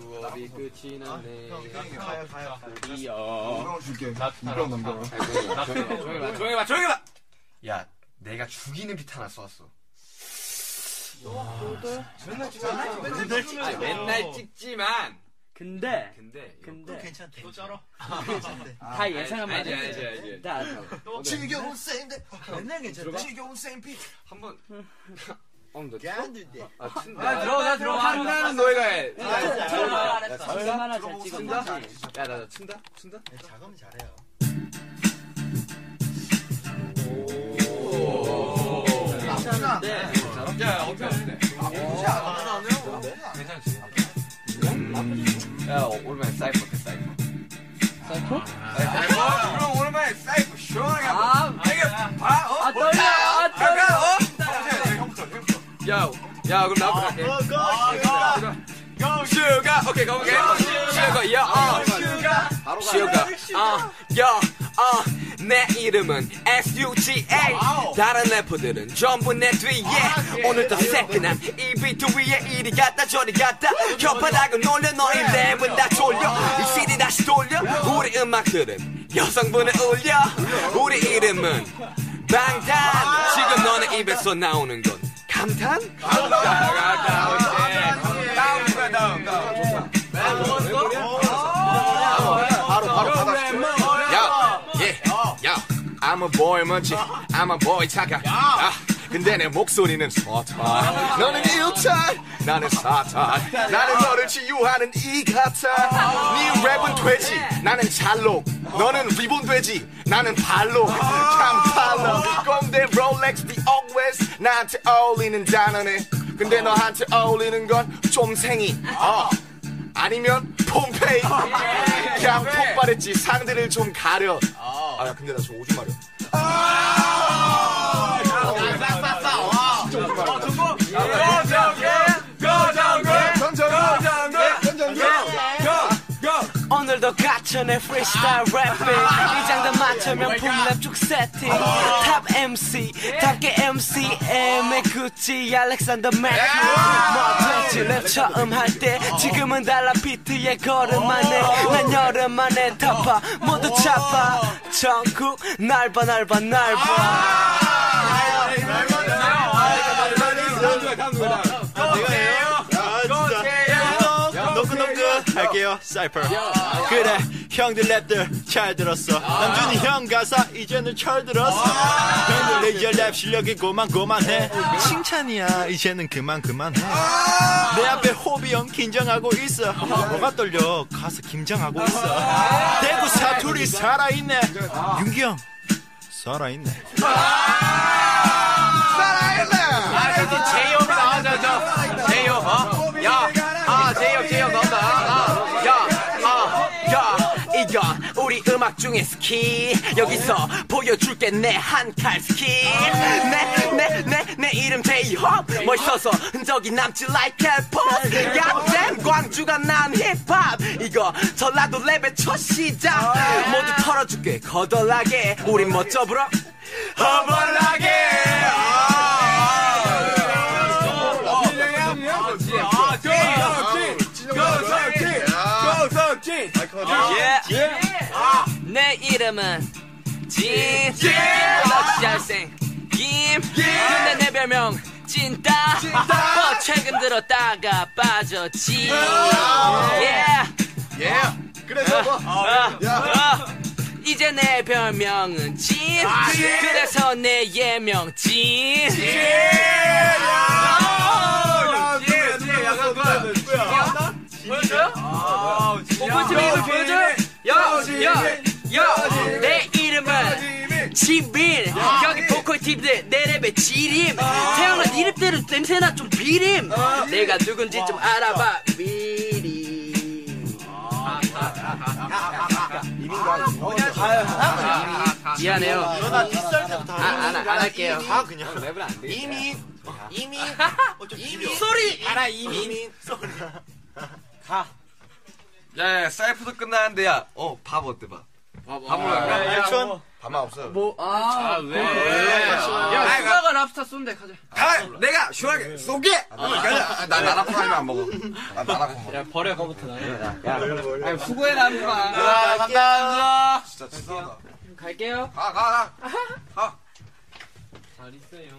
수업이 끝이 났네. 가요 가요. 이어. 줄게. 이병 남겨. 조용히 봐, 조용히 봐, 조용히 봐. 야, 내가 죽이는 비트 하나 쏘았어. 아니, 맨날 찍지만. 근데 근데 근데 괜찮대. 또 쩔어. 다 예상한 알지, 말이야. 알지, 알지. 다 알아. 지겨운 쌤데. 맨날 괜찮대. 지겨운 쌤피. 한번. 어. 아. 야, 들어가, 들어가. 한다는 너희가 해. 얼마나 잘? 찍었는지. 야, 나, 나 춘다? 춘다? 작으면 잘해요. 괜찮은데 야, 어떻게 야, 오랜만에 사이퍼 해, 사이퍼. 사이코? 사이퍼? 그럼 오랜만에 사이퍼 시원하게 한번. 아, 이게 봐, 어? 아 떨려, 아 떨려. 어? 형부터, 형부터. 야, 야, 그럼 나부터 갈게. 슈가, 오케이, 가볼게. 슈가, 야, 어. 슈가, 어, 야, 어. 내 이름은 S.U.G.A. 다른 래퍼들은 전부 내 뒤에. 오늘도 새끈한 이 비트 위에 이리 갔다 저리 갔다. 혓바닥을 놀려 너희 랩은 다 졸려. 이 CD 다시 돌려. 우리 음악들은 여성분을 울려. 우리 이름은 방탄. 지금 너네 입에서 나오는 건 감탄? 감탄. 다음 누가 다음 다음. 바로 I'm a boy 먼지, I'm a boy 차가. 아, 근데 내 목소리는 서탄. 너는 일탄, 나는 사탄. 나는 너를 치유하는 이 같아. 네 랩은 돼지, 나는 잘록. 너는 리본 돼지, 나는. 참 달라. 꼰대 롤렉스, the always 나한테 어울리는 단어네. 근데 너한테 어울리는 건 좀생이. 어. 아니면 폼페이 그냥 폭발했지 상대를 좀 가려 아 근데 나저 오줌 마려. 오늘도 내 프리스타일 래핑 이 장단 맞춰 명품 랩축 세팅. 탑 MC 답게 MCM의 구찌 알렉산더 맥 뭐든지 랩 처음 할 때 지금은 달라 비트에 걸음만 해 난 여름 만에 타파 모두 차파 전국 날봐 날봐 너그너그 할게요 사이퍼 그래 형들 랩들 잘 들었어 남준이 형 가사 이제는 철 들었어 이제 랩 실력이 고만고만해. 칭찬이야. 이제는 그만 그만해. 내 앞에 호비 형 긴장하고 있어. 뭐가 떨려? 가서 김장하고 있어. 대구 사투리 살아있네. 윤기 형 살아있네. 제이홉이 나와서 저. 제이 중에 스킬. 여기서 보여줄게 내 한 칼 스킬. 내 내 내 내 이름 제이홉. 멋있어서 흔적이 남지 like 헬퍼. 야잼 광주가 난 힙합. 이거 전라도 랩의 첫 시작. 모두 털어줄게 거덜나게. 우린 멋져 불어. 허벌나게. 예. 내 이름은 진. 너 잘생. 김. 근데 내 별명 찐따. 뭐 최근 들었다가 빠졌지. 예. 예. 그래서 뭐. 어, 어. 이제 내 별명은 진. 그래서 내 예명 진. 보여줘요? 오픈팀이 이걸 보여줘요? 야, 야, 야, 내 이름은 지빈. 여기 보컬 팀들 내 랩의 지림. 태어난 이름대로 냄새나 좀 비림. 내가 누군지 좀 알아봐. 미리. 미안해요. 너나 뒷살 때부터 아, 안, 안 할게요. 가 그냥 랩은 안 돼. 이민 어쩌 이민 소리! 알아 이민 야, 야, 사이프도 끝나는데, 야, 어, 밥 어때, 밥? 밥 먹을까? 야, 일촌 가만 없어요. 뭐, 아, 왜? 야, 수다가 랍스타 쏜대, 가자. 가! 내가 시원하게 쏘게! 아, 나 나나코 아니면 안 먹어. 나 나나코 먹어. 야, 버려, 거부터 나는. 야, 아니, 수고해라, 한 번. 자, 간다. 진짜 치사하다. 갈게요. 가, 가, 가. 잘 있어요.